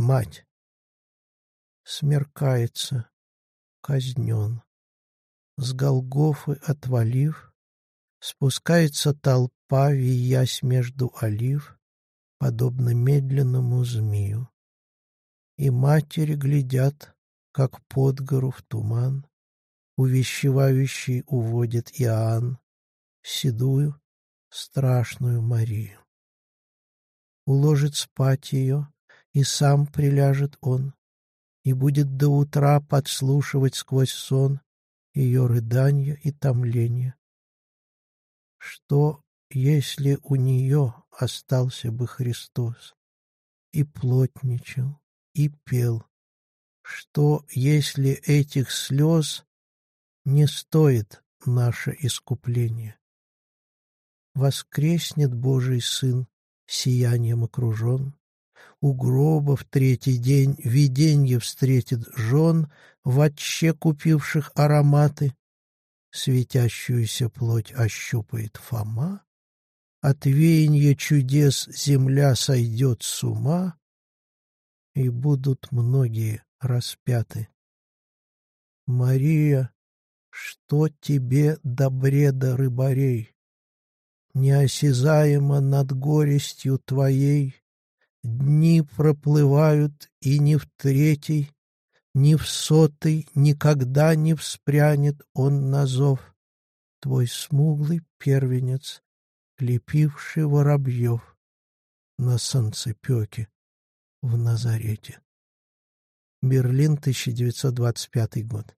Мать. Смеркается, казнен. С Голгофы отвалив, Спускается толпа, виясь между олив, Подобно медленному змею. И матери глядят, как под гору в туман, Увещевающий уводит Иоанн, Седую, страшную Марию. Уложит спать ее, и сам приляжет он, И будет до утра подслушивать сквозь сон Ее рыдания и томления. Что, если у нее остался бы Христос, И плотничал, и пел, Что, если этих слез Не стоит наше искупление? Воскреснет Божий Сын, сиянием окружен, У гроба в третий день виденье встретит жен, В отче купивших ароматы. Светящуюся плоть ощупает Фома, От веяния чудес земля сойдет с ума, И будут многие распяты. Мария, что тебе до бреда рыбарей? Неосязаемо над горестью твоей Дни проплывают, и ни в третий, Ни в сотый никогда не вспрянет он на зов. Твой смуглый первенец, лепивший воробьев На солнцепеке в Назарете. Берлин, 1925 год.